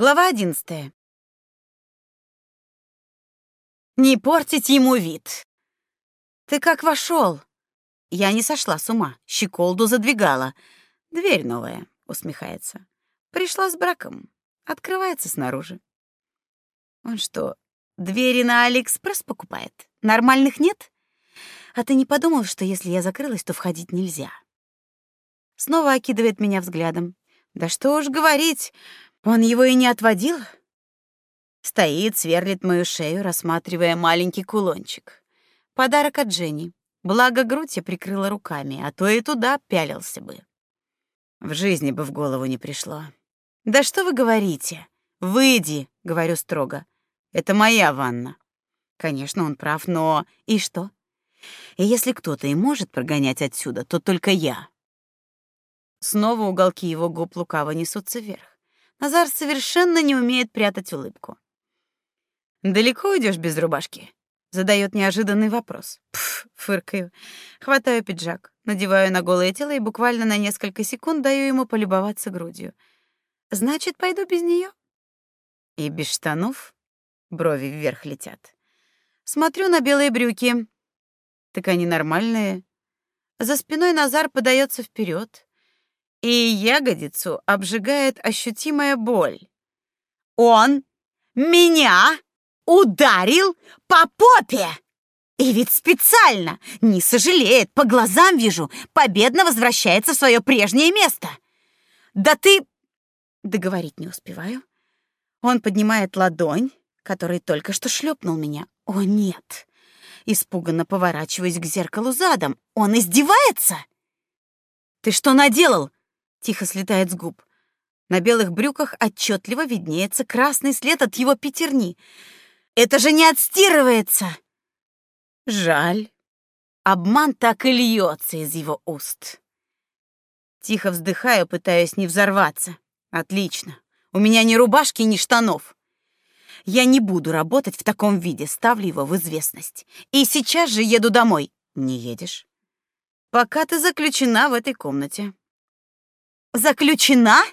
Глава одиннадцатая. Не портить ему вид. Ты как вошел? Я не сошла с ума, щеколду задвигала. Дверь новая, усмехается. Пришла с браком. Открывается снаружи. Он что, двери на Алиэкспресс покупает? Нормальных нет? А ты не подумал, что если я закрылась, то входить нельзя? Снова окидывает меня взглядом. Да что уж говорить, он его и не отводил. Стоит, сверлит мою шею, рассматривая маленький кулончик. Подарок от Жени. Благо грудь я прикрыла руками, а то и туда пялился бы. В жизни бы в голову не пришло. Да что вы говорите? Выйди, говорю строго. Это моя ванна. Конечно, он прав, но и что? И если кто-то и может прогонять отсюда, то только я. Снова уголки его губ лукаво несутся вверх. Назар совершенно не умеет прятать улыбку. Далеко идешь без рубашки? Задает неожиданный вопрос. Пф, фыркаю. Хватаю пиджак, надеваю на голое тело и буквально на несколько секунд даю ему полюбоваться грудью. Значит, пойду без нее? И без штанов? Брови вверх летят. Смотрю на белые брюки. Так они нормальные. За спиной Назар подается вперед, и ягодицу обжигает ощутимая боль. Он меня ударил по попе! И ведь специально, не сожалеет, по глазам вижу, победно возвращается в свое прежнее место. Да ты... Договорить не успеваю. Он поднимает ладонь, который только что шлепнул меня. О, нет. Испуганно поворачиваюсь к зеркалу задом. Он издевается? Ты что наделал? Тихо слетает с губ. На белых брюках отчетливо виднеется красный след от его пятерни. Это же не отстирывается. Жаль. Обман так и льется из его уст. Тихо вздыхаю, пытаясь не взорваться. Отлично. У меня ни рубашки, ни штанов. Я не буду работать в таком виде, ставлю его в известность. И сейчас же еду домой. Не едешь? Пока ты заключена в этой комнате. Заключена?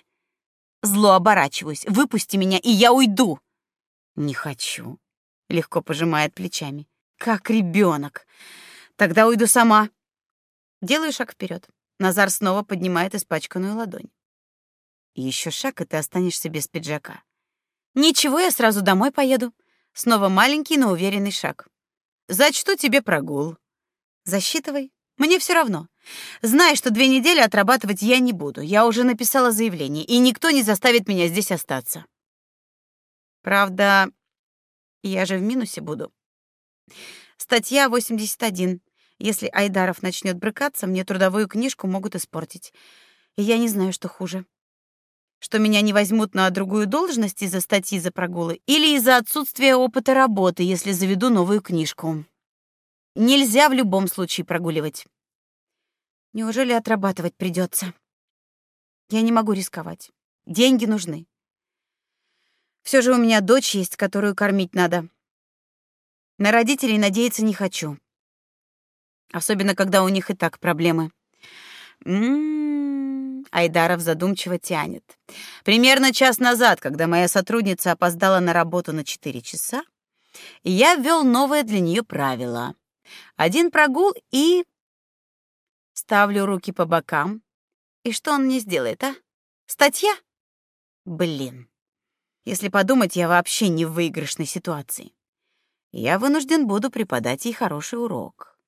Зло оборачиваюсь. Выпусти меня, и я уйду. Не хочу. Легко пожимает плечами. Как ребенок. Тогда уйду сама. Делаю шаг вперед. Назар снова поднимает испачканную ладонь. Еще шаг, и ты останешься без пиджака. Ничего, я сразу домой поеду. Снова маленький, но уверенный шаг. Зачту тебе прогул. Засчитывай. Мне все равно. Знай, что две недели отрабатывать я не буду. Я уже написала заявление, и никто не заставит меня здесь остаться. Правда, я же в минусе буду. Статья 81. Если Айдаров начнет брыкаться, мне трудовую книжку могут испортить. И я не знаю, что хуже. Что меня не возьмут на другую должность из-за статьи за прогулы или из-за отсутствия опыта работы, если заведу новую книжку. Нельзя в любом случае прогуливать. Неужели отрабатывать придется? Я не могу рисковать. Деньги нужны. Все же у меня дочь есть, которую кормить надо. На родителей надеяться не хочу. Особенно, когда у них и так проблемы. М-м-м, Айдаров задумчиво тянет. Примерно час назад, когда моя сотрудница опоздала на работу на 4 часа, я ввел новое для нее правило. Один прогул и Ставлю руки по бокам. И что он мне сделает, а? Статья? Блин. Если подумать, я вообще не в выигрышной ситуации. Я вынужден буду преподать ей хороший урок.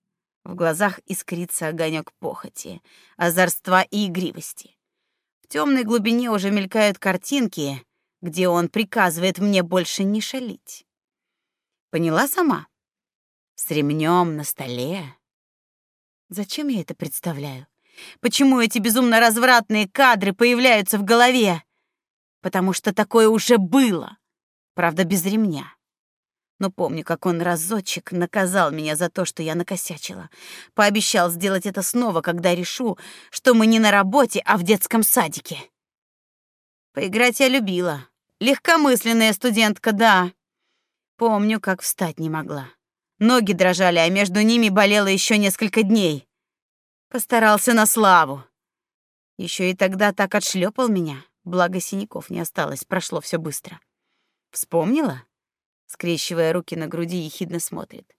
В глазах искрится огонек похоти, озорства и игривости. В темной глубине уже мелькают картинки, где он приказывает мне больше не шалить. Поняла сама? С ремнем на столе, Зачем я это представляю? Почему эти безумно развратные кадры появляются в голове? Потому что такое уже было. Правда, без ремня. Но помню, как он разочек наказал меня за то, что я накосячила. Пообещал сделать это снова, когда решу, что мы не на работе, а в детском садике. Поиграть я любила. Легкомысленная студентка, да. Помню, как встать не могла. Ноги дрожали, а между ними болело еще несколько дней. Постарался на славу. Еще и тогда так отшлепал меня. Благо синяков не осталось, прошло все быстро. Вспомнила? Скрещивая руки на груди, ехидно смотрит.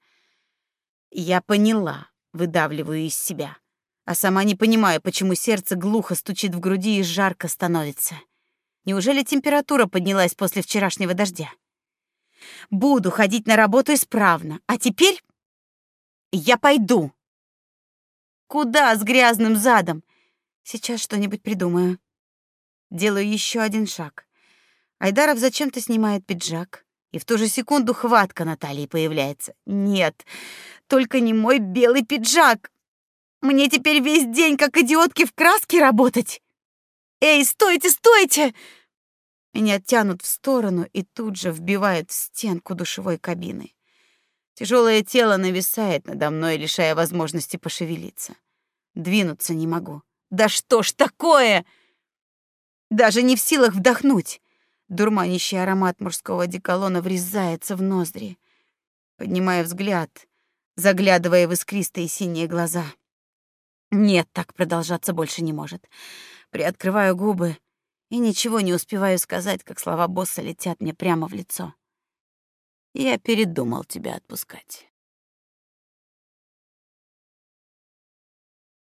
Я поняла, выдавливаю из себя, а сама не понимаю, почему сердце глухо стучит в груди и жарко становится. Неужели температура поднялась после вчерашнего дождя? Буду ходить на работу исправно, а теперь я пойду. Куда с грязным задом? Сейчас что-нибудь придумаю. Делаю еще один шаг. Айдаров зачем-то снимает пиджак, и в ту же секунду хватка Натальи появляется. Нет, только не мой белый пиджак. Мне теперь весь день как идиотки в краске работать. Эй, стойте, стойте! Меня тянут в сторону и тут же вбивают в стенку душевой кабины. Тяжелое тело нависает надо мной, лишая возможности пошевелиться. Двинуться не могу. Да что ж такое? Даже не в силах вдохнуть. Дурманящий аромат мужского одеколона врезается в ноздри. Поднимаю взгляд, заглядывая в искристые синие глаза. Нет, так продолжаться больше не может. Приоткрываю губы и ничего не успеваю сказать, как слова босса летят мне прямо в лицо. Я передумал тебя отпускать.